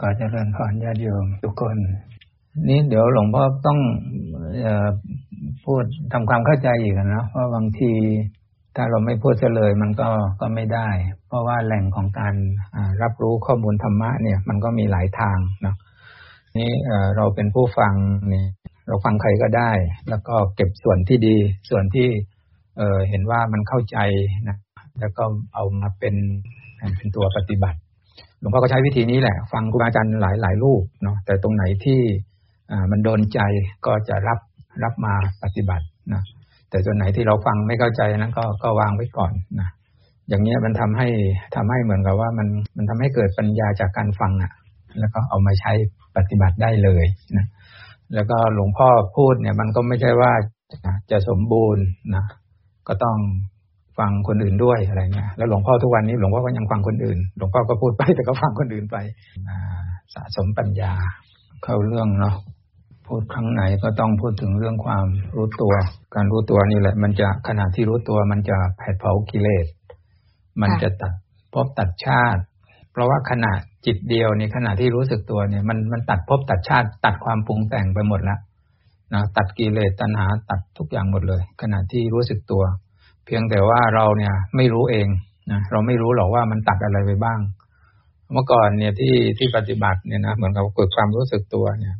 ก็จะเริญพรญาติโยมทุกคน นี่เดี๋ยวหลวงพ่อต้องอพูดทำความเข้าใจอีกนะเพราะบางทีถ้าเราไม่พูดเลยมันก็ก็ไม่ได้ เพราะว่าแหล่งของการรับรู้ข้อมูลธรรมะเนี่ย มันก็มีหลายทางเนาะนี่เราเป็นผู้ฟังเนี่ย เราฟังใครก็ได้ แล้วก็เก็บส่วนที่ดี ส่วนที่เเห็นว่ามันเข้าใจนะแล้วก็เอามาเป็นเป็นตัวปฏิบัติ หลวงพ่อก็ใช้วิธีนี้แหละ ฟังครูบาอาจารย์หลายหลายรูปเนาะแต่ตรงไหนที่มันโดนใจก็จะรับรับมาปฏิบัตินะแต่ส่วนไหนที่เราฟังไม่เข้าใจนั้นก็ก็วางไว้ก่อนนะอย่างนี้มันทำให้ทำให้เหมือนกับว่ามันมันทำให้เกิดปัญญาจากการฟังอะ แล้วก็เอามาใช้ปฏิบัติได้เลยนะแล้วก็หลวงพ่อพูดเนี่ย มันก็ไม่ใช่ว่าจะสมบูรณ์นะก็ต้อง ฟังคนอื่นด้วยอะไรเงี้ยแล้วหลวงพ่อทุกวันนี้หลวงพ่อก็ยังฟังคนอื่น หลวงพ่อก็พูดไปแต่ก็ฟังคนอื่นไปสะสมปัญญาเข้าเรื่องเนาะพูดครั้งไหนก็ต้องพูดถึงเรื่องความรู้ตัว การรู้ตัวนี่แหละ มันจะขณะที่รู้ตัวมันจะแผดเผากิเลส มันจะตัดพบตัดชาติ เพราะว่าขณะจิตเดียวในขณะที่รู้สึกตัวเนี่ย มันมันตัดพบตัดชาติ ตัดความปรุงแต่งไปหมดแล้วนะตัดกิเลสตัณหาตัดทุกอย่างหมดเลย ขณะที่รู้สึกตัว เพียงแต่ว่าเราเนี่ยไม่รู้เองนะเราไม่รู้หรอกว่ามันตัดอะไรไปบ้าง เมื่อก่อนเนี่ยที่ที่ปฏิบัติเนี่ยนะเหมือนกับเกิดความรู้สึกตัวเนี่ย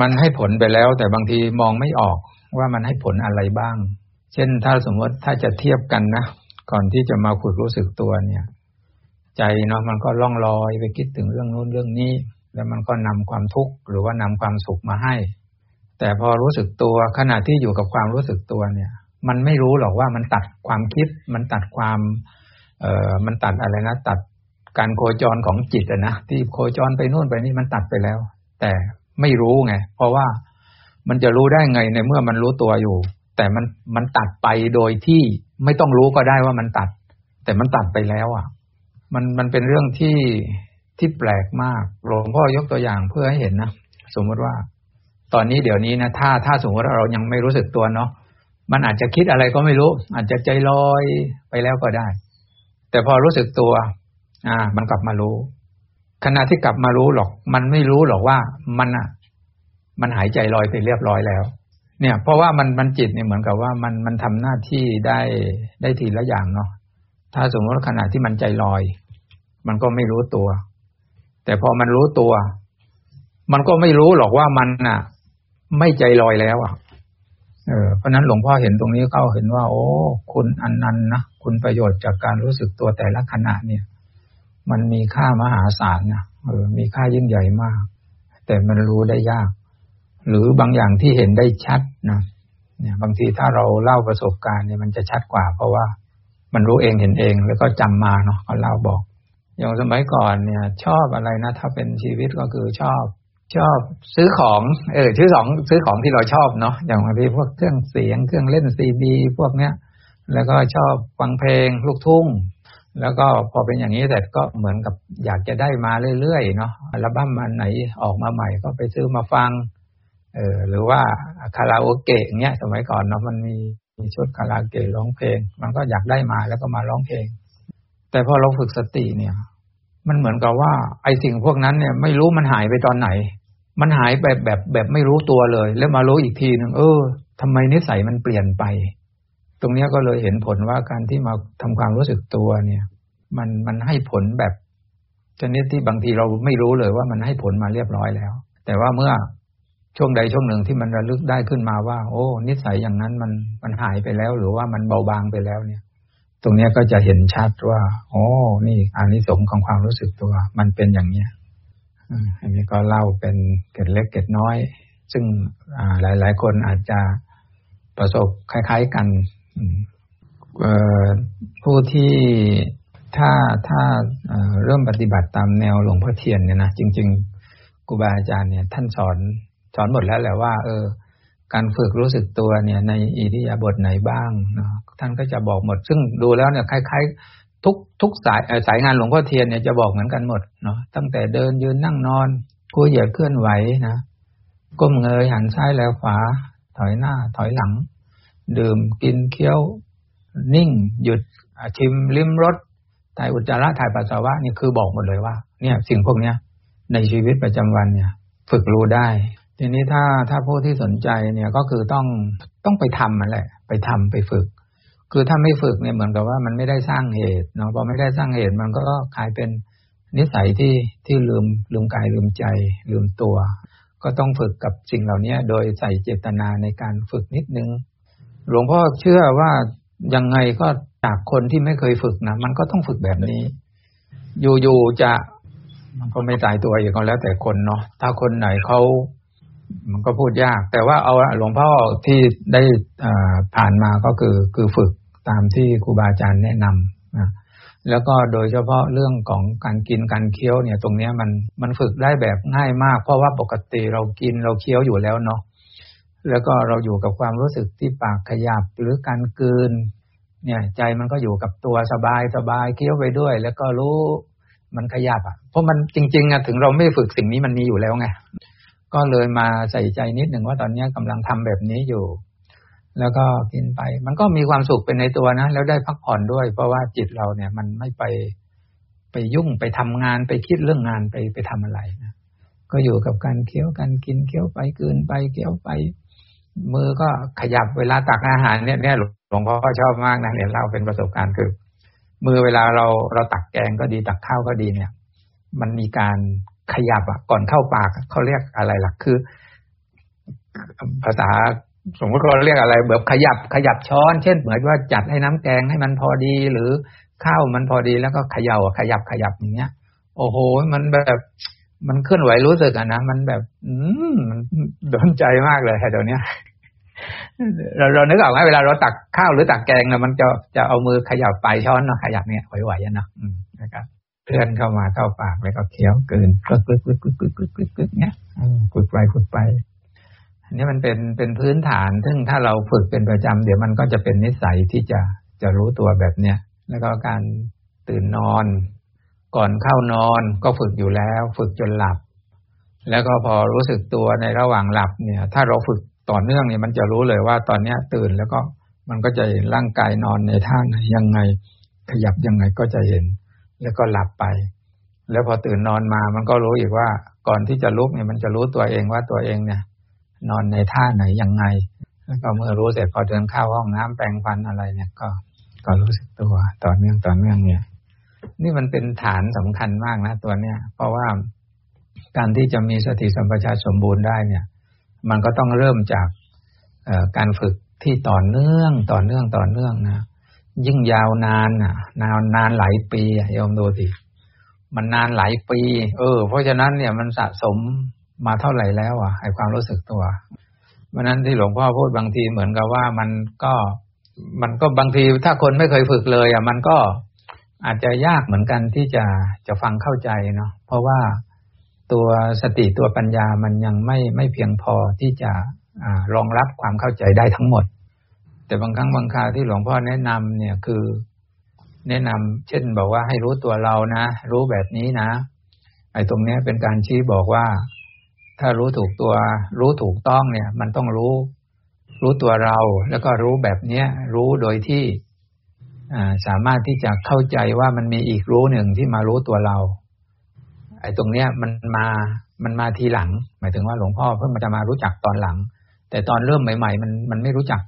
มันให้ผลไปแล้ว แต่บางทีมองไม่ออกว่ามันให้ผลอะไรบ้าง เช่นถ้าสมมติถ้าจะเทียบกันนะก่อนที่จะมาฝึกรู้สึกตัวเนี่ย ใจเนาะมันก็ล่องลอยไปคิดถึงเรื่องนู้นเรื่องนี้ แล้วมันก็นำความทุกข์หรือว่านำความสุขมาให้ แต่พอรู้สึกตัวขณะที่อยู่กับความรู้สึกตัวเนี่ย มันไม่รู้หรอกว่ามันตัดความคิด มันตัดความ เอ่อมันตัดอะไรนะตัดการโคจรของจิตอะนะที่โคจรไปนู่นไปนี่มันตัดไปแล้ว แต่ไม่รู้ไง เพราะว่ามันจะรู้ได้ไงในเมื่อมันรู้ตัวอยู่ แต่มันมันตัดไปโดยที่ไม่ต้องรู้ก็ได้ว่ามันตัด แต่มันตัดไปแล้วอะ มันมันเป็นเรื่องที่ที่แปลกมากหลวงพ่อยกตัวอย่างเพื่อให้เห็นนะสมมติว่า ตอนนี้เดี๋ยวนี้นะถ้าถ้าสมมติว่าเรายังไม่รู้สึกตัวเนาะ มันอาจจะคิดอะไรก็ไม่รู้ อาจจะใจลอยไปแล้วก็ได้ แต่พอรู้สึกตัว อ่า มันกลับมารู้ ขณะที่กลับมารู้หรอก มันไม่รู้หรอกว่ามันอะ มันหายใจลอยไปเรียบร้อยแล้ว เนี่ย เพราะว่ามันมันจิตเนี่ยเหมือนกับว่ามันมันทำหน้าที่ได้ได้ทีละอย่างเนาะถ้าสมมติขณะที่มันใจลอย มันก็ไม่รู้ตัว แต่พอมันรู้ตัว มันก็ไม่รู้หรอกว่ามันอะ ไม่ใจลอยแล้วอะ เพราะนั้นหลวงพ่อเห็นตรงนี้เขาเห็นว่า โอ้ คุณอันนั้นนะคุณประโยชน์จากการรู้สึกตัวแต่ละขณะเนี่ย มันมีค่ามหาศาลนะเออ มีค่ายิ่งใหญ่มาก แต่มันรู้ได้ยาก หรือบางอย่างที่เห็นได้ชัดนะเนี่ย บางทีถ้าเราเล่าประสบการณ์เนี่ยมันจะชัดกว่า เพราะว่ามันรู้เองเห็นเองแล้วก็จำมาเนาะเขาเล่าบอก อย่างสมัยก่อนเนี่ย ชอบอะไรนะถ้าเป็นชีวิตก็คือชอบ ชอบซื้อของ เออซื้อของซื้อของที่เราชอบเนาะอย่างบางทีพวกเครื่องเสียงเครื่องเล่นซีดีพวกเนี้ย แล้วก็ชอบฟังเพลงลูกทุ่ง แล้วก็พอเป็นอย่างนี้แต่ก็เหมือนกับอยากจะได้มาเรื่อยๆเนาะอัลบั้มอันไหนออกมาใหม่ก็ไปซื้อมาฟัง เออหรือว่าคาราโอเกะเนี้ยสมัยก่อนเนาะมันมีมีชุดคาราโอเกะร้องเพลง มันก็อยากได้มาแล้วก็มาร้องเพลง แต่พอเราฝึกสติเนี่ย มันเหมือนกับว่าไอ้สิ่งพวกนั้นเนี่ย ไม่รู้มันหายไปตอนไหน มันหายแบบแบบแบบไม่รู้ตัวเลย แล้วมารู้อีกทีหนึ่งเออทำไมนิสัยมันเปลี่ยนไป ตรงนี้ก็เลยเห็นผลว่าการที่มาทำความรู้สึกตัวเนี่ย มันมันให้ผลแบบชนิดที่บางทีเราไม่รู้เลยว่ามันให้ผลมาเรียบร้อยแล้ว แต่ว่าเมื่อช่วงใดช่วงหนึ่งที่มันระลึกได้ขึ้นมาว่า โอ้ นิสัยอย่างนั้นมันมันหายไปแล้ว หรือว่ามันเบาบางไปแล้วเนี่ย ตรงนี้ก็จะเห็นชัดว่า โอ้ นี่อานิสงส์ของความรู้สึกตัว มันเป็นอย่างเนี้ย อันนี้ก็เล่าเป็นเกตเล็กเกตน้อย ซึ่งหลายๆคนอาจจะประสบคล้ายๆกันผู้ที่ถ้าถ้าเริ่มปฏิบัติตามแนวหลวงพ่อเทียนเนี่ยนะจริงๆครูบาอาจารย์เนี่ย ท่านสอนสอนหมดแล้วแหละว่า เออ การฝึกรู้สึกตัวเนี่ย ในอิริยาบถไหนบ้างนะท่านก็จะบอกหมด ซึ่งดูแล้วเนี่ยคล้ายๆ ทุกทุกสายสายงานหลวงพ่อเทียนเนี่ยจะบอกเหมือนกันหมดเนาะตั้งแต่เดินยืนนั่งนอนกู้เหยียดเคลื่อนไหวนะก้มเงยหันซ้ายแล้วขวา ถอยหน้า ถอยหลัง ดื่มกินเคี้ยว นิ่ง หยุดชิมลิ้มรสถ่ายอุจจาระถ่ายปัสสาวะนี่คือบอกหมดเลยว่า เนี่ย สิ่งพวกเนี้ย ในชีวิตประจำวันเนี่ย ฝึกรู้ได้ ทีนี้ถ้าถ้าผู้ที่สนใจเนี่ยก็คือต้องต้องไปทำมันแหละ ไปทำไปฝึก คือถ้าไม่ฝึกเนี่ยเหมือนกับว่ามันไม่ได้สร้างเหตุเนาะพอไม่ได้สร้างเหตุมันก็กลายเป็นนิสัยที่ที่ลืมลืมกายลืมใจ ลืมตัว ก็ต้องฝึกกับสิ่งเหล่านี้โดยใส่เจตนาในการฝึกนิดนึง หลวงพ่อเชื่อว่ายังไงก็จากคนที่ไม่เคยฝึกนะมันก็ต้องฝึกแบบนี้ อยู่ๆจะมันก็ไม่ตายตัวอีกก็แล้วแต่คนเนาะถ้าคนไหนเขามันก็พูดยาก แต่ว่าเอาหลวงพ่อที่ได้ผ่านมาก็คือคือฝึก ตามที่ครูบาอาจารย์แนะนำนะแล้วก็โดยเฉพาะเรื่องของการกินการเคี้ยวเนี่ย ตรงนี้มันมันฝึกได้แบบง่ายมาก เพราะว่าปกติเรากินเราเคี้ยวอยู่แล้วเนาะแล้วก็เราอยู่กับความรู้สึกที่ปากขยับหรือการกืน เนี่ย ใจมันก็อยู่กับตัวสบายสบายเคี้ยวไปด้วย แล้วก็รู้มันขยับอะ เพราะมันจริงๆอะถึงเราไม่ฝึกสิ่งนี้มันมีอยู่แล้วไงก็เลยมาใส่ใจนิดหนึ่งว่าตอนนี้กำลังทำแบบนี้อยู่ แล้วก็กินไป มันก็มีความสุขเป็นในตัวนะ แล้วได้พักผ่อนด้วย เพราะว่าจิตเราเนี่ย มันไม่ไปไปยุ่งไปทำงานไปคิดเรื่องงานไปไปทำอะไรนะก็อยู่กับการเคี้ยวการกินเคี้ยวไปกินไปเคี้ยวไป มือก็ขยับเวลาตักอาหารเนี่ยเนี่ยหลวงพ่อชอบมากนะเนี่ยเล่าเป็นประสบการณ์คือ มือเวลาเราเราตักแกงก็ดีตักข้าวก็ดีเนี่ย มันมีการขยับอะก่อนเข้าปากเขาเรียกอะไรหล่ะคือ ภาษา สมมติเราเรียกอะไรแบบขยับขยับช้อน เช่นเหมือนว่าจัดให้น้ำแกงให้มันพอดี หรือข้าวมันพอดีแล้วก็ขย่าขยับขยับอย่างเงี้ย โอ้โห มันแบบมันเคลื่อนไหวรู้สึกอะนะมันแบบ อืมมันโดนใจมากเลยแถวเนี้ยเราเรานึกออกไหมเวลาเราตักข้าวหรือตักแกงเนี่ยมันจะจะเอามือขยับปลายช้อนเนาะขยับเนี่ยไหวๆเนาะนะครับเคลื่อนเข้ามาเข้าปากแล้วก็เคี้ยวเกินกึกกึกกึกกึกกึกกึกกึกเนี้ยกึกไปกึกไป อันนี้มันเป็นเป็นพื้นฐาน ซึ่งถ้าเราฝึกเป็นประจำเดี๋ยวมันก็จะเป็นนิสัยที่จะจะรู้ตัวแบบเนี้ยแล้วก็การตื่นนอน ก่อนเข้านอนก็ฝึกอยู่แล้ว ฝึกจนหลับ แล้วก็พอรู้สึกตัวในระหว่างหลับเนี่ย ถ้าเราฝึกต่อเนื่องเนี่ยมันจะรู้เลยว่าตอนเนี้ยตื่นแล้วก็มันก็จะเห็นร่างกายนอนในท่าไหนยังไง ขยับยังไงก็จะเห็น แล้วก็หลับไป แล้วพอตื่นนอนมามันก็รู้อีกว่า ก่อนที่จะลุกเนี่ยมันจะรู้ตัวเองว่าตัวเองเนี่ย นอนในท่าไหนยังไง แล้วก็เมื่อรู้เสร็จพอเดินเข้าห้องน้ำแปรงฟันอะไรเนี่ยก็ก็รู้สึกตัวต่อเนื่องต่อเนื่องเนี่ย นี่มันเป็นฐานสำคัญมากนะตัวเนี้ยเพราะว่าการที่จะมีสติสัมปชัญญะสมบูรณ์ได้เนี่ย มันก็ต้องเริ่มจากการฝึกที่ต่อเนื่องต่อเนื่องต่อเนื่องนะยิ่งยาวนานอะ นานนานหลายปีโยมดูสิมันนานหลายปี เออ เพราะฉะนั้นเนี่ยมันสะสม มาเท่าไหร่แล้วอะให้ความรู้สึกตัวเพราะนั้นที่หลวงพ่อพูดบางทีเหมือนกับว่ามันก็มันก็บางทีถ้าคนไม่เคยฝึกเลย อะ มันก็อาจจะยากเหมือนกันที่จะจะฟังเข้าใจเนาะเพราะว่าตัวสติตัวปัญญามันยังไม่ไม่เพียงพอที่จะอ่ารองรับความเข้าใจได้ทั้งหมด แต่บางครั้งบางคราที่หลวงพ่อแนะนำเนี่ยคือ แนะนำเช่นบอกว่าให้รู้ตัวเรานะ รู้แบบนี้นะไอ้ตรงนี้เป็นการชี้บอกว่า ถ้ารู้ถูกตัวรู้ถูกต้องเนี่ย มันต้องรู้ รู้ตัวเรา แล้วก็รู้แบบเนี้ย รู้โดยที่สามารถที่จะเข้าใจว่ามันมีอีกรู้หนึ่งที่มารู้ตัวเรา ไอ้ตรงเนี้ยมันมามันมาทีหลัง หมายถึงว่าหลวงพ่อเพิ่งมาจะมารู้จักตอนหลัง แต่ตอนเริ่มใหม่ ๆ มันมันไม่รู้จัก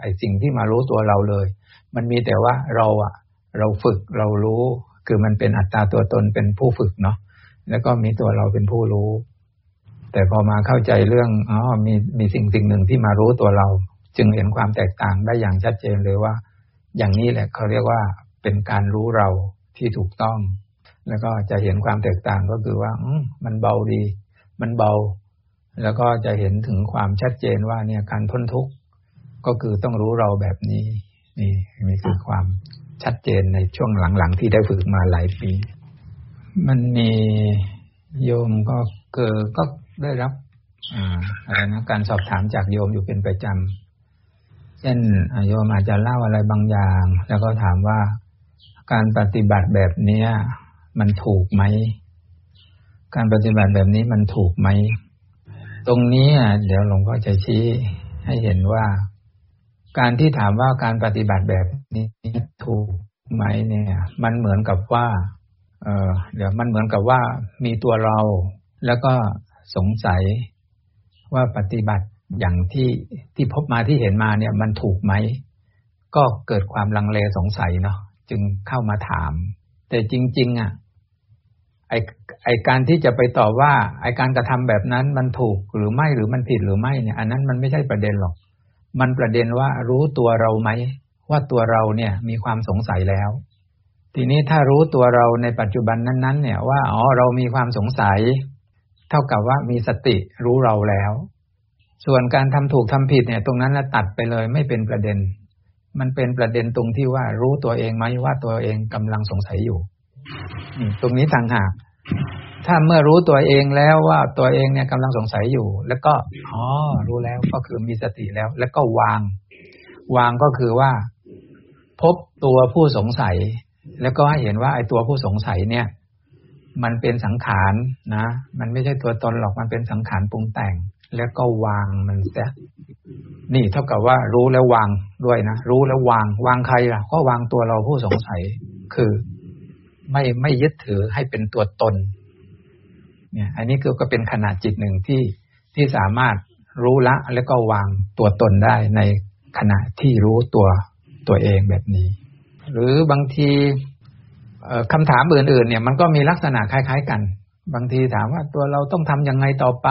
ไอ้สิ่งที่มารู้ตัวเราเลย มันมีแต่ว่าเราอะเราฝึกเรารู้ คือมันเป็นอัตตาตัวตนเป็นผู้ฝึกเนาะแล้วก็มีตัวเราเป็นผู้รู้ แต่พอมาเข้าใจเรื่องอ๋อมีมีสิ่งสิ่งหนึ่งที่มารู้ตัวเรา จึงเห็นความแตกต่างได้อย่างชัดเจนเลยว่า อย่างนี้แหละเขาเรียกว่าเป็นการรู้เราที่ถูกต้อง แล้วก็จะเห็นความแตกต่างก็คือว่าอืมันเบาดี มันเบา แล้วก็จะเห็นถึงความชัดเจนว่าเนี่ยการพ้นทุกข์ก็คือต้องรู้เราแบบนี้นี่นี่คือความชัดเจนในช่วงหลังๆที่ได้ฝึกมาหลายปี มันมีโยมก็เกิดก็ ได้รับอะไรนะการสอบถามจากโยมอยู่เป็นประจำเช่นโยมอาจจะเล่าอะไรบางอย่าง แล้วก็ถามว่าการปฏิบัติแบบเนี้ย มันถูกไหม การปฏิบัติแบบนี้มันถูกไหม ตรงนี้เดี๋ยวหลวงพ่อจะชี้ให้เห็นว่า การที่ถามว่าการปฏิบัติแบบนี้ถูกไหมเนี่ย มันเหมือนกับว่า เออเดี๋ยวมันเหมือนกับว่ามีตัวเรา แล้วก็ สงสัยว่าปฏิบัติอย่างที่ที่พบมาที่เห็นมาเนี่ยมันถูกไหม ก็เกิดความลังเลสงสัยเนาะจึงเข้ามาถาม แต่จริง ๆ อะไอไอการที่จะไปตอบว่า ไอการกระทำแบบนั้นมันถูกหรือไม่หรือมันผิดหรือไม่เนี่ย อันนั้นมันไม่ใช่ประเด็นหรอก มันประเด็นว่ารู้ตัวเราไหม ว่าตัวเราเนี่ยมีความสงสัยแล้ว ทีนี้ถ้ารู้ตัวเราในปัจจุบันนั้น ๆ เนี่ยว่าอ๋อเรามีความสงสัย เท่ากับว่ามีสติรู้เราแล้ว ส่วนการทำถูกทำผิดเนี่ย ตรงนั้นละตัดไปเลยไม่เป็นประเด็น มันเป็นประเด็นตรงที่ว่ารู้ตัวเองไหมว่าตัวเองกำลังสงสัยอยู่ตรงนี้ต่างหากถ้าเมื่อรู้ตัวเองแล้วว่าตัวเองเนี่ยกำลังสงสัยอยู่ แล้วก็อ๋อรู้แล้วก็คือมีสติแล้ว แล้วก็วาง วางก็คือว่า พบตัวผู้สงสัย แล้วก็ให้เห็นว่าไอ้ตัวผู้สงสัยเนี่ย มันเป็นสังขารนะ มันไม่ใช่ตัวตนหรอกมันเป็นสังขารปรุงแต่ง แล้วก็วางมันเสียนี่เท่ากับว่ารู้แล้ววางด้วยนะ รู้แล้ววาง วางใครล่ะ ก็วางตัวเราผู้สงสัย คือไม่ไม่ยึดถือให้เป็นตัวตน เนี่ย อันนี้ก็เป็นขนาดจิตหนึ่งที่ที่สามารถรู้ละ แล้วก็วางตัวตนได้ในขณะที่รู้ตัวตัวเองแบบนี้ หรือบางที คำถามอื่นๆ เนี่ย มันก็มีลักษณะคล้าย ๆ กัน บางทีถามว่าตัวเราต้องทำยังไงต่อไป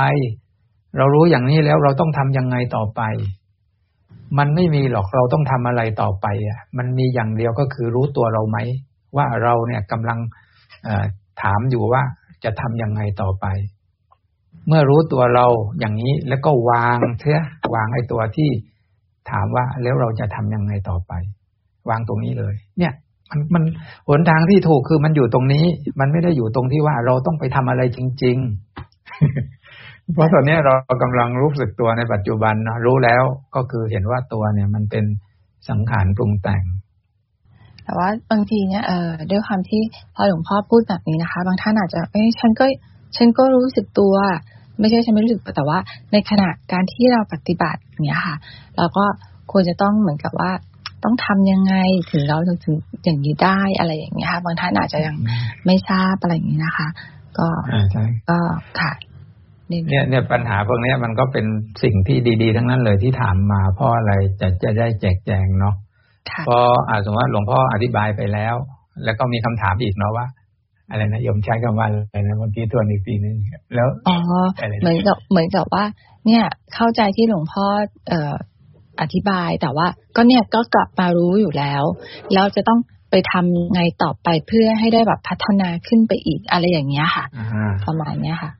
เรารู้อย่างนี้แล้วเราต้องทำยังไงต่อไป มันไม่มีหรอกเราต้องทำอะไรต่อไปอะ มันมีอย่างเดียวก็คือรู้ตัวเราไหม ว่าเราเนี่ยกำลังถามอยู่ว่าจะทำยังไงต่อไป เมื่อรู้ตัวเราอย่างนี้แล้วก็วางเถอะวางไอ้ตัวที่ถามว่าแล้วเราจะทำยังไงต่อไป วางตรงนี้เลย เนี่ย มันมันหนทางที่ถูกคือมันอยู่ตรงนี้ มันไม่ได้อยู่ตรงที่ว่าเราต้องไปทำอะไรจริง ๆ เพราะตอนนี้เรากำลังรู้สึกตัวในปัจจุบันนะรู้แล้วก็คือเห็นว่าตัวเนี่ย มันเป็นสังขารปรุงแต่ง แต่ว่าบางทีเนี่ยเอ่อด้วยความที่พอหลวงพ่อพูดแบบนี้นะคะ บางท่านอาจจะเอ้ยฉันก็ ฉันก็รู้สึกตัว ไม่ใช่ฉันไม่รู้สึกแต่ว่า ในขณะการที่เราปฏิบัติเนี้ยค่ะ เราก็ควรจะต้องเหมือนกับว่า ต้องทำยังไงถึงเราถึงถึงอย่างนี้ได้อะไรอย่างเงี้ยค่ะบางท่านอาจจะยังไม่ทราบอะไรอย่างนี้นะคะ ก็ก็ค่ะเนี่ยเนี่ยปัญหาพวกนี้มันก็เป็นสิ่งที่ดี ๆ ทั้งนั้นเลยที่ถามมาเพราะอะไรจะจะได้แจกแจงเนาะพออาสมมติว่าหลวงพ่ออธิบายไปแล้ว แล้วก็มีคำถามอีกเนาะว่าอะไรนะยมใช้คำว่าอะไรนะเมื่อกี้ตัวอีกปีนึงแล้วอ๋อเหมือนกับเหมือนกับว่า เนี่ย เข้าใจที่หลวงพ่อเอ่อ อธิบาย แต่ว่าก็เนี่ยก็กลับมารู้อยู่แล้ว แล้วจะต้องไปทำไงต่อไปเพื่อให้ได้แบบพัฒนาขึ้นไปอีกอะไรอย่างเงี้ยค่ะประมาณเนี้ยค่ะ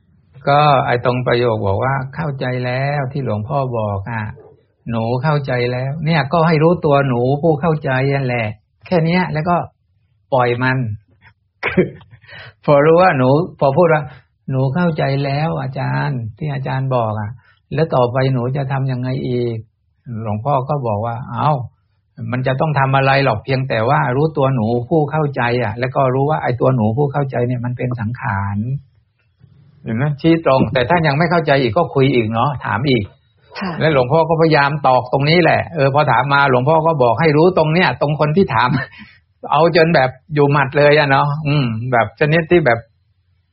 ก็ไอตรงประโยคบอกว่าเข้าใจแล้วที่หลวงพ่อบอกอะหนูเข้าใจแล้ว เนี่ยก็ให้รู้ตัวหนูผู้เข้าใจนั่นแหละ แค่เนี้ย แล้วก็ปล่อยมัน พอรู้ว่าหนู พอพูดว่าหนูเข้าใจแล้ว อาจารย์ที่อาจารย์บอกอะ แล้วต่อไปหนูจะทํำยังไงอีก หลวงพ่อก็บอกว่า เอา้ามันจะต้องทำอะไรหรอกเพียงแต่ว่ารู้ตัวหนูผู้เข้าใจ อะ แล้วก็รู้ว่าไอ้ตัวหนูผู้เข้าใจเนี่ยมันเป็นสังขารเห็นไหมชี้ตรง แต่ถ้ายังไม่เข้าใจอีกก็คุยอีกเนาะถามอีกแล้วหลวงพ่อก็พยายามตอกตรงนี้แหละเออพอถามมาหลวงพ่อก็บอกให้รู้ตรงเนี้ยตรงคนที่ถาม เอาจนแบบอยู่หมัดเลยอะเนาะอืม แบบชนิดที่แบบ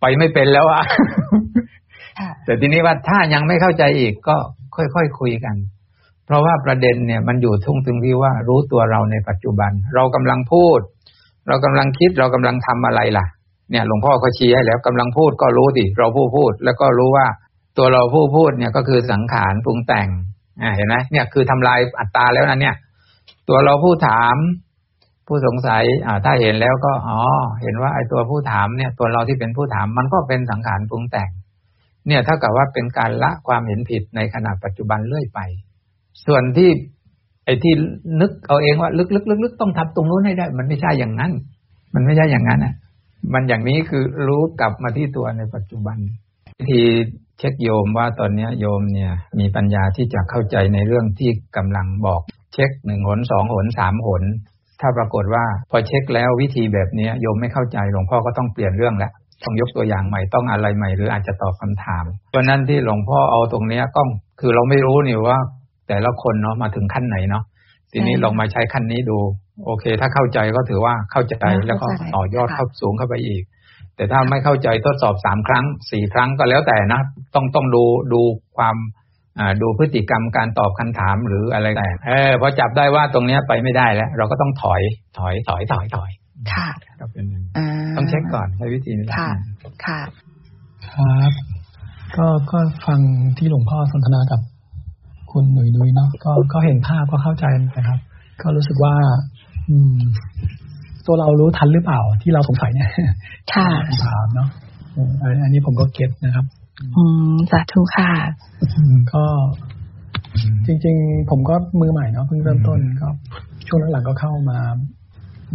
ไปไม่เป็นแล้วอะแต่ทีนี้ว่าถ้ายังไม่เข้าใจอีกก็ค่อยๆคคุยกัน เพราะว่าประเด็นเนี่ยมันอยู่ทุ่งถึงที่ว่ารู้ตัวเราในปัจจุบัน เรากำลังพูด เรากำลังคิดเรากำลังทำอะไรล่ะ เนี่ยหลวงพ่อเขาชี้ให้แล้วกำลังพูดก็รู้ดิเราพูดพูด แล้วก็รู้ว่าตัวเราผู้พูดเนี่ยก็คือสังขารปรุงแต่งอ่าเห็นไหมเนี่ยคือทำลายอัตตาแล้วนะเนี่ย ตัวเราผู้ถาม ผู้สงสัยอ่าถ้าเห็นแล้วก็อ๋อเห็นว่าไอ้ตัวผู้ถามเนี่ย ตัวเราที่เป็นผู้ถามมันก็เป็นสังขารปรุงแต่ง เนี่ยเท่ากับว่าเป็นการละความเห็นผิดในขณะปัจจุบันเรื่อยไป ส่วนที่ไอ้ที่นึกเอาเองว่าลึกๆๆต้องทำตรงนู้นให้ได้ มันไม่ใช่อย่างนั้น มันไม่ใช่อย่างนั้นอะ มันอย่างนี้คือรู้กลับมาที่ตัวในปัจจุบันวิธีเช็คโยมว่าตอนนี้โยมเนี่ย มีปัญญาที่จะเข้าใจในเรื่องที่กำลังบอก เช็คหนึ่งหนสองหนสามหน ถ้าปรากฏว่าพอเช็คแล้ววิธีแบบนี้โยมไม่เข้าใจหลวงพ่อก็ต้องเปลี่ยนเรื่องแล้วต้องยกตัวอย่างใหม่ต้องอะไรใหม่หรืออาจจะตอบคำถามเพราะนั้นที่หลวงพ่อเอาตรงเนี้ยก็คือเราไม่รู้นี่ว่า แต่ละคนเนาะมาถึงขั้นไหนเนาะทีนี้ลองมาใช้ขั้นนี้ดู โอเค ถ้าเข้าใจก็ถือว่าเข้าใจแล้วก็ต่อยอดเข้าสูงเข้าไปอีก แต่ถ้าไม่เข้าใจทดสอบสามครั้งสี่ครั้งก็แล้วแต่นะ ต้องต้องดูดูความดูพฤติกรรมการตอบคำถามหรืออะไรแต่เออพอจับได้ว่าตรงเนี้ยไปไม่ได้แล้ว เราก็ต้องถอยถอยถอยถอยถอยค่ะก็เป็นต้องเช็คก่อนใช้วิธีนี้ค่ะค่ะ ครับ ก็ก็ฟังที่หลวงพ่อสนทนากับ คุณหนุ่ยนุยเนาะก็ก็เห็นภาพก็เข้าใจนะครับ ก็รู้สึกว่า อืม ตัวเรารู้ทันหรือเปล่าที่เราสงสัยเนี่ยค่ะถามเนาะอันนี้ผมก็เก็ตนะครับ อืมสาธุค่ะ ก็จริง ๆ ผมก็มือใหม่เนาะเพิ่งเริ่มต้นก็ช่วงหลังๆก็เข้ามา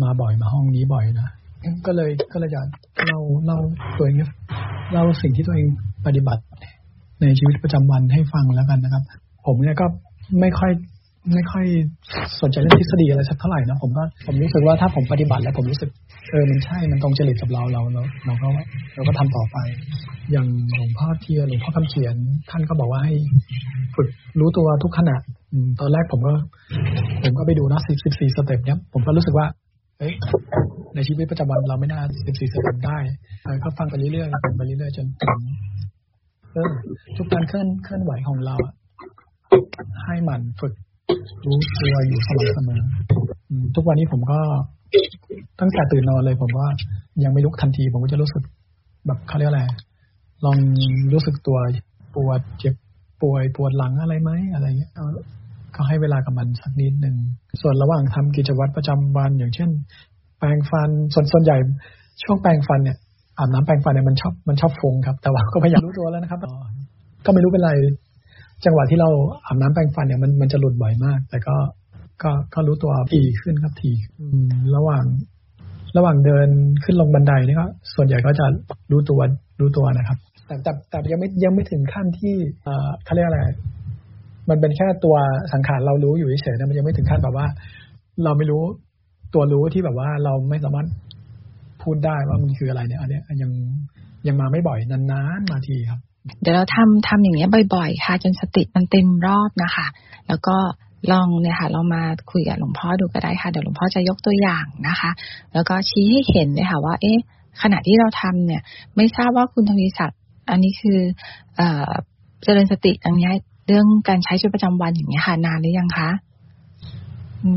มาบ่อยมาห้องนี้บ่อยนะก็เลยก็เลยจะเล่าเล่าตัวเองเล่าสิ่งที่ตัวเองปฏิบัติในชีวิตประจำวันให้ฟังแล้วกันนะครับ ผมเนี่ยก็ไม่ค่อยไม่ค่อยสนใจเรื่องทฤษฎีอะไรสักเท่าไหร่นะผมก็ผมรู้สึกว่าถ้าผมปฏิบัติแล้วผมรู้สึกเออมันใช่มันตรงจริตกับเราเราเราเราก็เราก็ทำต่อไป อย่างหลวงพ่อเทียนหลวงพ่อคำเขียน ท่านก็บอกว่าให้ฝึกรู้ตัวทุกขณะตอนแรกผมก็ ผมก็ไปดูนะสิบสิบสี่ step เนี้ยผมก็รู้สึกว่าเอ้ยในชีวิตประจำวันเราไม่น่าสิบสี่ step ได้ก็ฟังไปเรื่อยๆฟังไปเรื่อยๆจนถึงเออทุกการเคลื่อนเคลื่อนไหวของเรา ให้มันฝึกรู้ตัวอยู่สม่ำเสมอทุกวันนี้ผมก็ตั้งแต่ตื่นนอนเลยผมว่ายังไม่ลุกทันที ผมก็จะรู้สึกแบบเขาเรียกอะไรลองรู้สึกตัวปวดเจ็บป่วยปวดหลังอะไรไหมอะไรเงี้ยก็ให้เวลากับมันสักนิดหนึ่งส่วนระหว่างทำกิจวัตรประจำวัน อย่างเช่น แปรงฟันส่วนส่วนใหญ่ช่วงแปรงฟันเนี่ยอาบน้ำแปรงฟันเนี่ยมันชอบมันชอบฟงครับ แต่ว่าก็พยายามรู้ตัวแล้วนะครับก็ไม่รู้เป็นไร จังหวะที่เราอาบน้ำแปรงฟันเนี่ยมันมันจะหลุดบ่อยมาก แต่ก็ก็ก็รู้ตัวทีขึ้นครับทีระหว่าง ระหว่างเดินขึ้นลงบันไดนี่ก็ส่วนใหญ่ก็จะรู้ตัวรู้ตัวนะครับ แต่แต่แต่ยังไม่ยังไม่ถึงขั้นที่เอ่อเขาเรียกอะไร มันเป็นแค่ตัวสังขารเรารู้อยู่เฉยๆนะมันยังไม่ถึงขั้นแบบว่า เราไม่รู้ตัวรู้ที่แบบว่าเราไม่สามารถพูดได้ว่ามันคืออะไรเนี่ย อันนี้ยังยังมาไม่บ่อยนานๆมาทีครับ เดี๋ยวเราทำทำอย่างเงี้ยบ่อย ๆ ค่ะ จนสติมันเต็มรอบนะคะ แล้วก็ลองเนี่ยค่ะ เรามาคุยกับหลวงพ่อดูก็ได้ค่ะ เดี๋ยวหลวงพ่อจะยกตัวอย่างนะคะ แล้วก็ชี้ให้เห็นเลยค่ะ ว่า เอ๊ะ ขณะที่เราทำเนี่ย ไม่ทราบว่าคุณทวีศักดิ์อันนี้คือ เอ่อเจริญสติอันนี้เรื่องการใช้ชีวิตประจำวันอย่างเงี้ยค่ะนานหรือยังคะ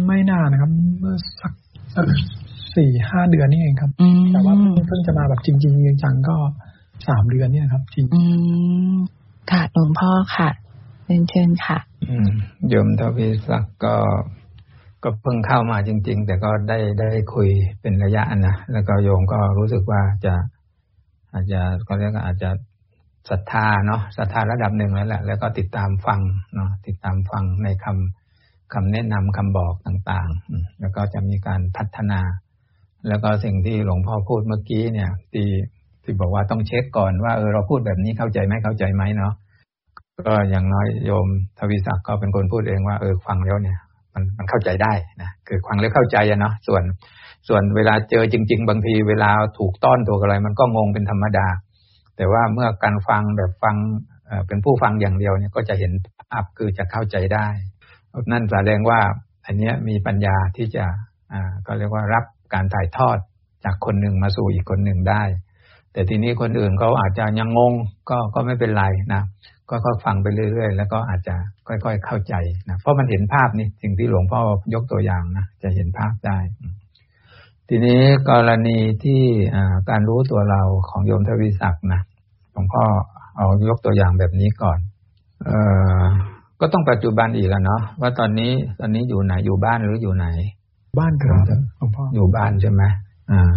ไม่นานนะครับเมื่อสักสักสี่ห้าเดือนนี่เองครับ แต่ว่าเพิ่งจะมาแบบจริงๆจังๆก็ สามเดือนเนี่ยครับจริงอืมค่ะหลวงพ่อค่ะเรียนเชิญค่ะอืมโยมทวีศักดิ์ก็ก็เพิ่งเข้ามาจริง ๆ แต่ก็ได้ได้คุยเป็นระยะนะแล้วก็โยมก็รู้สึกว่าจะ อาจจะก็เรียกอาจจะศรัทธาเนาะศรัทธาระดับหนึ่งแล้วแหละ แล้วก็ติดตามฟังเนาะติดตามฟังในคำคำแนะนำคำบอกต่างๆ แล้วก็จะมีการพัฒนา แล้วก็สิ่งที่หลวงพ่อพูดเมื่อกี้เนี่ย ที่ ที่บอกว่าต้องเช็คก่อนว่าเออเราพูดแบบนี้เข้าใจไหมเข้าใจไหมเนาะก็อย่างน้อยโยมทวีศักดิ์ก็เป็นคนพูดเองว่าเออฟังแล้วเนี่ย มันมันเข้าใจได้นะคือฟังแล้วเข้าใจอะเนาะส่วนส่วนเวลาเจอจริง ๆ บางทีเวลาถูกต้อนถูกอะไร มันก็งงเป็นธรรมดา แต่ว่าเมื่อการฟังแบบฟังเป็นผู้ฟังอย่างเดียวเนี่ยก็จะเห็นภาพคือจะเข้าใจได้ นั่นแสดงว่า อันนี้มีปัญญาที่จะอ่าก็เรียกว่ารับการถ่ายทอดจากคนหนึ่งมาสู่อีกคนหนึ่งได้ แต่ทีนี้คนอื่นเขาอาจจะยังงงก็ก็ไม่เป็นไรนะก็ค่อยฟังไปเรื่อยๆ แล้วก็อาจจะค่อยๆเข้าใจนะเพราะมันเห็นภาพนี่สิ่งที่หลวงพ่อยกตัวอย่างนะจะเห็นภาพได้ ทีนี้กรณีที่การรู้ตัวเราของโยมทวีศักดิ์นะหลวงพ่อเอายกตัวอย่างแบบนี้ก่อนเออก็ต้องปัจจุบันอีกแล้วเนาะว่าตอนนี้ตอนนี้อยู่ไหนอยู่บ้านหรืออยู่ไหน บ้านครับหลวงพ่ออยู่บ้านใช่ไหมอ่า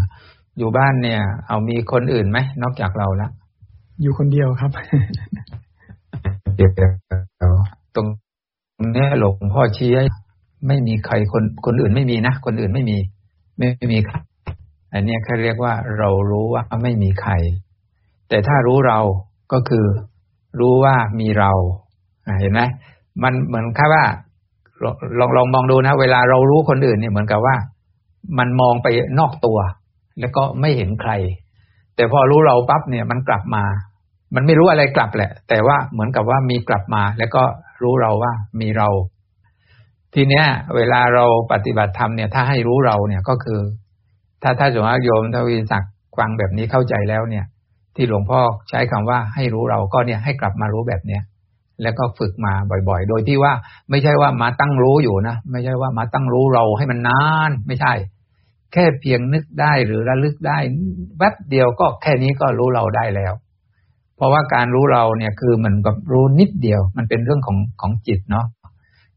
อยู่บ้านเนี่ย เอามีคนอื่นไหมนอกจากเราละอยู่คนเดียวครับเดียวตรงนี้หลวงพ่อชี้ไม่มีใครคนคนอื่นไม่มีนะคนอื่นไม่มี ไม่มีใครอันนี้เขาเรียกว่าเรารู้ว่าไม่มีใคร แต่ถ้ารู้เราก็คือรู้ว่ามีเราเห็นไหมมันเหมือนค่ว่าลองลองมองดูนะ เวลาเรารู้คนอื่นเนี่ยเหมือนกับว่า มันมองไปนอกตัว แล้วก็ไม่เห็นใคร แต่พอรู้เราปั๊บเนี่ยมันกลับมา มันไม่รู้อะไรกลับแหละ แต่ว่าเหมือนกับว่ามีกลับมา แล้วก็รู้เราว่ามีเรา ทีเนี้ย เวลาเราปฏิบัติธรรมเนี่ย ถ้าให้รู้เราเนี่ยก็คือ ถ้าถ้าสมมติโยมทวีศักดิ์ฟังแบบนี้เข้าใจแล้วเนี่ย ที่หลวงพ่อใช้คำว่าให้รู้เราก็เนี่ยให้กลับมารู้แบบเนี้ยแล้วก็ฝึกมาบ่อยๆ โดยที่ว่าไม่ใช่ว่ามาตั้งรู้อยู่นะ ไม่ใช่ว่ามาตั้งรู้เราให้มันนาน ไม่ใช่ แค่เพียงนึกได้หรือระลึกได้แวบเดียวก็แค่นี้ก็รู้เราได้แล้ว เพราะว่าการรู้เราเนี่ยคือเหมือนกับรู้นิดเดียว มันเป็นเรื่องของของจิตเนาะ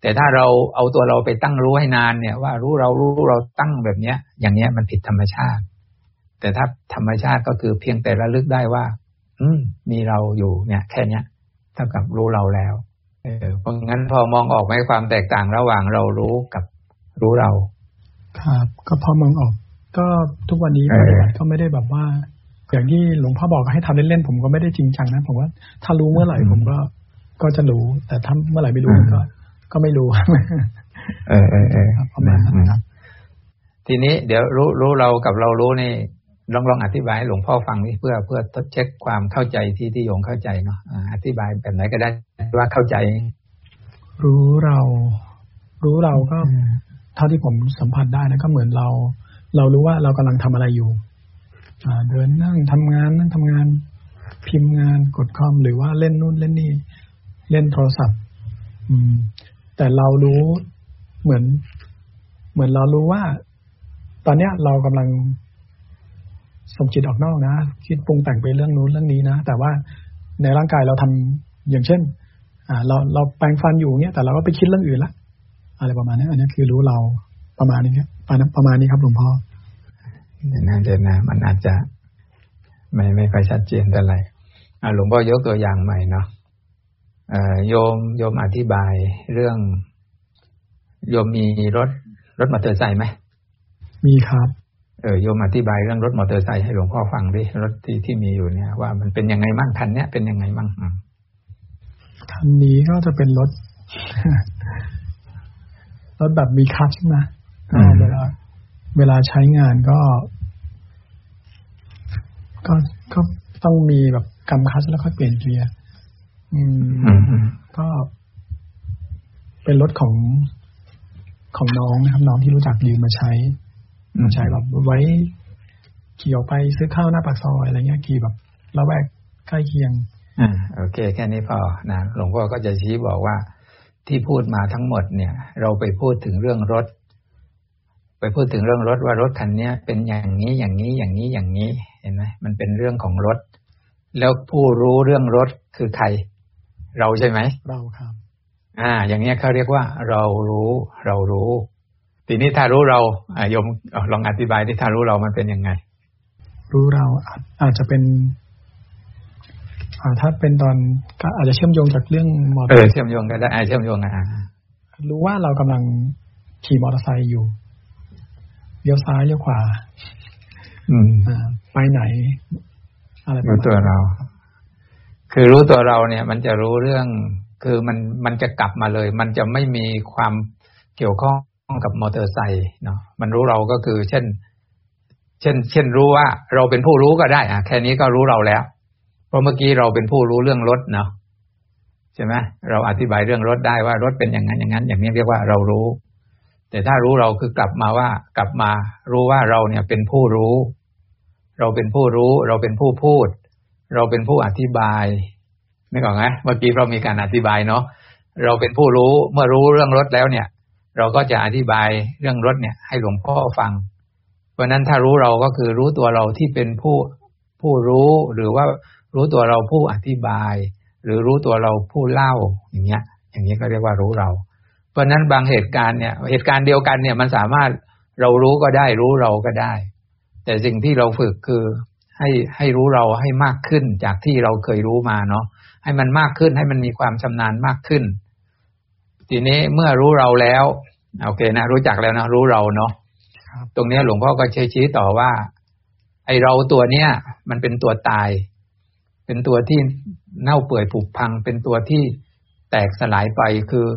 แต่ถ้าเราเอาตัวเราไปตั้งรู้ให้นานเนี่ยว่ารู้เรารู้เราตั้งแบบเนี้ย อย่างเนี้ยมันผิดธรรมชาติ แต่ถ้าธรรมชาติก็คือเพียงแต่ระลึกได้ว่า อืม มีเราอยู่เนี่ย แค่เนี้ยเท่ากับรู้เราแล้วเออเพราะงั้นพอมองออกไหมความแตกต่างระหว่างเรารู้กับรู้เรา ครับก็พอมองออก ก็ทุกวันนี้เออก็ไม่ได้แบบว่า อย่างที่หลวงพ่อบอกให้ทำเล่นๆผมก็ไม่ได้จริงจังนะผมว่าถ้ารู้เมื่อไหร่ผมก็ก็จะรู้ แต่ถ้าเมื่อไหร่ไม่รู้มันก็ ก็ไม่รู้ เออเออเออครับประมาณนั้นครับทีนี้เดี๋ยวรู้รู้เรากับเรารู้นี่ลองลองอธิบายให้หลวงพ่อฟังนี่เพื่อเพื่อทดเช็คความเข้าใจที่ที่โยงเข้าใจเนาะอ่าอธิบายแบบไหนก็ได้ว่าเข้าใจ รู้เรา รู้เราก็ เท่าที่ผมสัมผัสได้นะก็เหมือนเรา เรารู้ว่าเรากำลังทำอะไรอยู่อ่าเดินนั่งทำงานนั่งทำงาน พิมพ์งานกดคอมหรือว่าเล่นนู่นเล่นนี่ เล่นโทรศัพท์ อืม แต่เรารู้เหมือน เหมือนเรารู้ว่า ตอนเนี้ยเรากำลังส่งจิตออกนอกนะคิดปรุงแต่งไปเรื่องนู้นเรื่องนี้นะแต่ว่าในร่างกายเราทำอย่างเช่น อ่า เราเราแปรงฟันอยู่เนี้ยแต่เราก็ไปคิดเรื่องอื่นละ อะไรประมาณนี้อันนี้คือรู้เราประมาณนี้ครับประมาณประมาณนี้ครับหลวงพ่อเดี๋ยวนะเดี๋ยวนะมันอาจจะไม่ไม่ค่อยชัดเจนเท่าไหร่อะหลวงพ่อยกตัวอย่างใหม่เนาะเอ่อโยมโยมอธิบายเรื่อง โยมมีรถรถมอเตอร์ไซค์ไหมมีครับ เออโยมอธิบายเรื่องรถมอเตอร์ไซค์ให้หลวงพ่อฟังดิรถที่ที่มีอยู่เนี่ย ว่ามันเป็นยังไงมั่งคันเนี้ยเป็นยังไงมั่งอืมคันนี้ก็จะเป็นรถ รถแบบมีคลัตช์นะก็เวลาเวลาใช้งานก็ ก็ก็ต้องมีแบบกำคลัตช์แล้วก็เปลี่ยนเกียร์อืมอืมอืมก็เป็นรถของของน้องนะครับ น้องที่รู้จักยืมมาใช้มาใช้แบบไว้ขี่ออกไปซื้อข้าวหน้าปากซอยอะไรเงี้ยขี่แบบละแวกใกล้เคียงอ่าโอเค แค่นี้พอนะหลวงพ่อก็จะชี้บอกว่า ที่พูดมาทั้งหมดเนี่ย เราไปพูดถึงเรื่องรถ ไปพูดถึงเรื่องรถว่ารถคันเนี้ยเป็นอย่างนี้อย่างนี้อย่างนี้อย่างนี้เห็นไหมมันเป็นเรื่องของรถ แล้วผู้รู้เรื่องรถคือใคร เราใช่ไหมเราครับ อ่า อย่างเนี้ยเขาเรียกว่า เรารู้ เรารู้ ทีนี้ถ้ารู้เราอ่าโยมอะลองอธิบายที่ถ้ารู้เรามันเป็นยังไง รู้เราอาจอาจจะเป็นอ่า ถ้าเป็นตอนก็อาจจะเชื่อมโยงจากเรื่องมอเตเอออร์เชื่อมโยงกันได้อ่าเชื่อมโยงกันอ่ารู้ว่าเรากำลังขี่มอเตอร์ไซค์อยู่เลี้ยวซ้ายเลี้ยวขวา อืมอ่าไปไหน อะไรประรู้มาณตัวเรา คือรู้ตัวเราเนี่ย มันจะรู้เรื่อง คือมันมันจะกลับมาเลย มันจะไม่มีความเกี่ยวข้องกับมอเตอร์ไซค์เนาะมันรู้เราก็คือ เช่น เช่น เช่นรู้ว่า เราเป็นผู้รู้ก็ได้อะแค่นี้ก็รู้เราแล้วเพ ราะเมื่อกี้เราเป็นผู้รู้เรื่องรถเนาะใช่ไหมเราอธิบายเรื่องรถได้ว่ารถเป็นอย่างนั้นอย่างนั้น อย่างนี้เรียกว่าเรารู้ แต่ถ้ารู้เราคือกลับมาว่ากลับมา รู้ว่าเราเนี่ยเป็นผู้รู้ เราเป็นผู้รู้ เราเป็นผู้พูด เราเป็นผู้อธิบายนึกออกไหมเมื่อกี้เรามีการอธิบายเนาะเราเป็นผู้รู้เมื่อรู้เรื่องรถแล้วเนี่ย เราก็จะอธิบายเรื่องรถเนี่ย ให้หลวงพ่อฟัง เพราะฉะนั้นถ้ารู้เราก็คือรู้ตัวเราที่เป็นผู้ผู้รู้หรือว่า รู้ตัวเราผู้อธิบาย หรือรู้ตัวเราผู้เล่าอย่างเงี้ย อย่างนี้ก็เรียกว่ารู้เรา เพราะฉะนั้นบางเหตุการณ์เนี่ย เหตุการณ์เดียวกันเนี่ยมันสามารถเรารู้ก็ได้รู้เราก็ได้ แต่สิ่งที่เราฝึกคือให้ให้รู้เราให้มากขึ้นจากที่เราเคยรู้มาเนาะให้มันมากขึ้นให้มันมีความชำนาญมากขึ้น ทีนี้เมื่อรู้เราแล้วโอเคนะ รู้จักแล้วนะรู้เราเนาะครับตรงเนี้ยหลวงพ่อก็ชี้ชี้ต่อว่า ไอเราตัวเนี้ยมันเป็นตัวตาย เป็นตัวที่เน่าเปื่อยผุพัง เป็นตัวที่แตกสลายไปคือ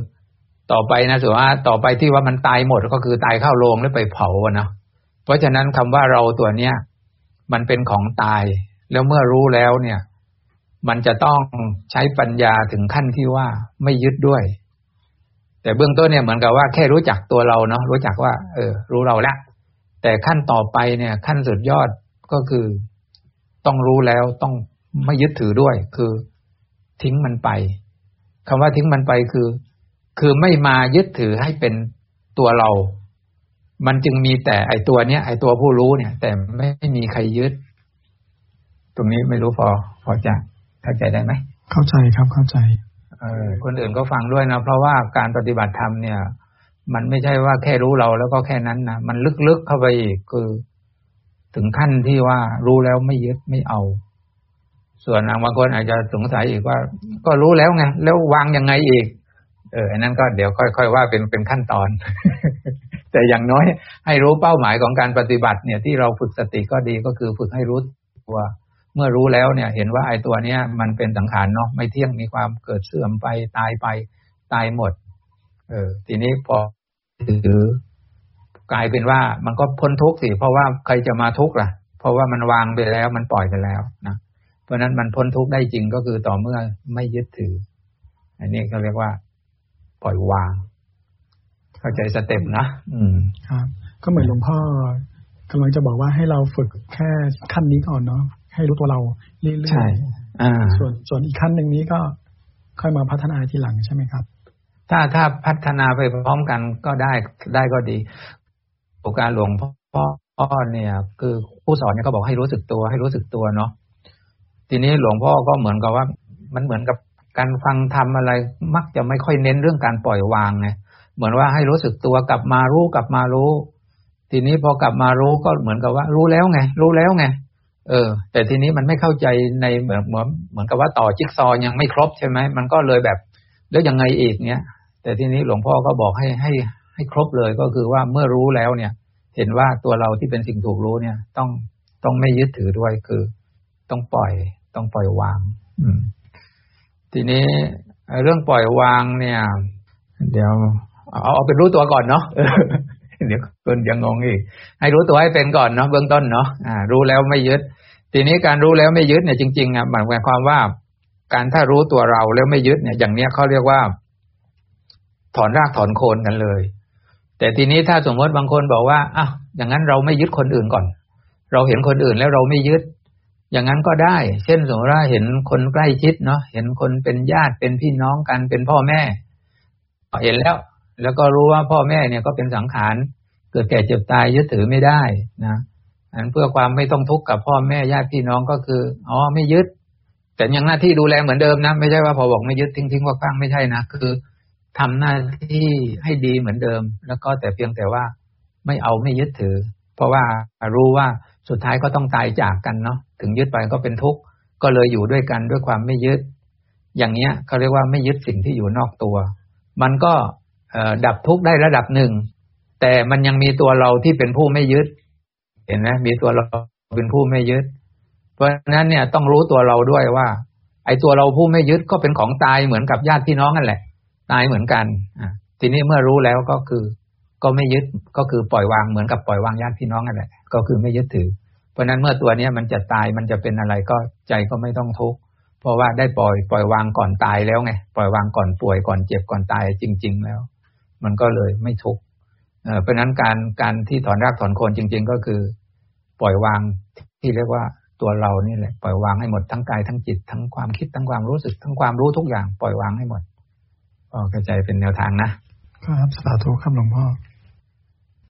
ต่อไปนะส่วนว่าต่อไปที่ว่ามันตายหมดก็คือตายเข้าโรงแล้วไปเผาเนาะเพราะฉะนั้นคำว่าเราตัวเนี้ยมันเป็นของตาย แล้วเมื่อรู้แล้วเนี่ย มันจะต้องใช้ปัญญาถึงขั้นที่ว่าไม่ยึดด้วย แต่เบื้องต้นเนี่ยเหมือนกับว่าแค่รู้จักตัวเราเนาะรู้จักว่า เออ รู้เราละแต่ขั้นต่อไปเนี่ย ขั้นสุดยอดก็คือต้องรู้แล้วต้อง ไม่ยึดถือด้วย คือทิ้งมันไปคำว่าทิ้งมันไปคือ คือไม่มายึดถือให้เป็นตัวเรา มันจึงมีแต่ไอตัวเนี้ยไอตัวผู้รู้เนี่ย แต่ไม่มีใครยึด ตรงนี้ไม่รู้พอ พอจะเข้าใจได้ไหมเข้าใจครับเข้าใจเออคนอื่นก็ฟังด้วยนะเพราะว่าการปฏิบัติธรรมเนี่ย มันไม่ใช่ว่าแค่รู้เราแล้วก็แค่นั้นนะมันลึกๆเข้าไปอีกคือ ถึงขั้นที่ว่ารู้แล้วไม่ยึดไม่เอา ส่วนบางคนอาจจะสงสัยอีกว่า ก็รู้แล้วไงแล้ววางยังไงอีก เอออันนั้นก็เดี๋ยวค่อย ๆ ว่าเป็นเป็นขั้นตอน แต่อย่างน้อยให้รู้เป้าหมายของการปฏิบัติเนี่ยที่เราฝึกสติก็ดีก็คือฝึกให้รู้ตัวเมื่อรู้แล้วเนี่ย เห็นว่าไอ้ตัวเนี้ยมันเป็นสังขารเนาะไม่เที่ยงมีความเกิดเสื่อมไปตายไปตายหมด เออ ทีนี้พอถือกลายเป็นว่ามันก็พ้นทุกข์สิเพราะว่าใครจะมาทุกข์ล่ะ เพราะว่ามันวางไปแล้วมันปล่อยไปแล้วนะ เพราะนั้นมันพ้นทุกข์ได้จริงก็คือต่อเมื่อไม่ยึดถือ อันนี้เขาเรียกว่า ปล่อยวาง เข้าใจสเต็ปนะอืมครับ ก็เหมือนหลวงพ่อกำลังจะบอกว่าให้เราฝึกแค่ขั้นนี้ก่อนเนาะให้รู้ตัวเราเรื่อยๆใช่อ่าส่วนส่วนอีกขั้นหนึ่งนี้ก็ค่อยมาพัฒนาทีหลังใช่ไหมครับ ถ้าถ้าพัฒนาไปพร้อมกันก็ได้ได้ก็ดีโอกาสหลวงพ่อเนี่ย คือผู้สอนเนี่ยก็บอกให้รู้สึกตัวให้รู้สึกตัวเนาะ ทีนี้หลวงพ่อก็เหมือนกับว่า มันเหมือนกับการฟังทำอะไร มักจะไม่ค่อยเน้นเรื่องการปล่อยวางไงเหมือนว่าให้รู้สึกตัวกลับมารู้กลับมารู้ ทีนี้พอกลับมารู้ก็เหมือนกับว่า รู้แล้วไง รู้แล้วไงเออ แต่ทีนี้มันไม่เข้าใจในเหมือนเหมือนเหมือนกับว่าต่อจิ๊กซอยังไม่ครบใช่ไหมมันก็เลยแบบ แล้วยังไงอีกเนี้ยแต่ทีนี้หลวงพ่อก็บอกให้ให้ให้ครบเลยก็คือว่าเมื่อรู้แล้วเนี่ย เห็นว่าตัวเราที่เป็นสิ่งถูกรู้เนี่ย ต้องต้องไม่ยึดถือด้วยคือ ต้องปล่อย ต้องปล่อยวาง อืม ทีนี้เรื่องปล่อยวางเนี่ย เดี๋ยว เอาเอาเป็นรู้ตัวก่อนเนาะเดี๋ยวคนยังงงอีก ให้รู้ตัวให้เป็นก่อนเนาะเบื้องต้นเนาะอ่า รู้แล้วไม่ยึด ทีนี้การรู้แล้วไม่ยึดเนี่ยจริงๆอะหมายความว่า การถ้ารู้ตัวเราแล้วไม่ยึดเนี่ยอย่างเนี้ยเขาเรียกว่า ถอนรากถอนโคนกันเลย แต่ทีนี้ถ้าสมมติบางคนบอกว่าอ้าวอย่างนั้นเราไม่ยึดคนอื่นก่อน เราเห็นคนอื่นแล้วเราไม่ยึด อย่างนั้นก็ได้ เช่นสมมติว่าเห็นคนใกล้ชิดเนาะเห็นคนเป็นญาติเป็นพี่น้องกันเป็นพ่อแม่เห็นแล้ว แล้วก็รู้ว่าพ่อแม่เนี่ยก็เป็นสังขารเกิดแก่เจ็บตายยึดถือไม่ได้นะอันเพื่อความไม่ต้องทุกข์กับพ่อแม่ญาติพี่น้องก็คืออ๋อไม่ยึด แต่ยังหน้าที่ดูแลเหมือนเดิมนะไม่ใช่ว่าพอบอกไม่ยึดทิ้งทิ้งว่าฟังไม่ใช่นะคือทำหน้าที่ให้ดีเหมือนเดิม แล้วก็แต่เพียงแต่ว่าไม่เอาไม่ยึดถือ เพราะว่ารู้ว่าสุดท้ายก็ต้องตายจากกันเนาะ ถึงยึดไปก็เป็นทุกข์ก็เลยอยู่ด้วยกันด้วยความไม่ยึด อย่างเนี้ยเขาเรียกว่าไม่ยึดสิ่งที่อยู่นอกตัว มันก็ดับทุกข์ได้ระดับหนึ่ง แต่มันยังมีตัวเราที่เป็นผู้ไม่ยึด เห็นไหมมีตัวเราเป็นผู้ไม่ยึด เพราะฉะนั้นเนี่ยต้องรู้ตัวเราด้วยว่า ไอ้ตัวเราผู้ไม่ยึดก็เป็นของตายเหมือนกับญาติพี่น้องนั่นแหละ ตายเหมือนกันอะทีนี้เมื่อรู้แล้วก็คือ ก็ไม่ยึดก็คือปล่อยวางเหมือนกับปล่อยวางญาติพี่น้องนั่นแหละ ก็คือไม่ยึดถือ เพราะนั้นเมื่อตัวนี้มันจะตายมันจะเป็นอะไรก็ใจก็ไม่ต้องทุกข์เพราะว่าได้ปล่อยปล่อยวางก่อนตายแล้วไงปล่อยวางก่อนป่วยก่อนเจ็บก่อนตายจริง ๆ แล้ว มันก็เลยไม่ทุกข์เพราะนั้นการการที่ถอนรากถอนโคนจริง ๆ ก็คือ ปล่อยวางที่เรียกว่าตัวเรานี่แหละปล่อยวางให้หมดทั้งกายทั้งจิตทั้งความคิดทั้งความรู้สึกทั้งความรู้ทุกอย่างปล่อยวางให้หมดก็เข้าใจเป็นแนวทางนะครับสาธุครับหลวงพ่อ